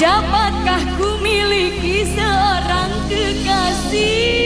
Dapatkah ku miliki seorang kekasih?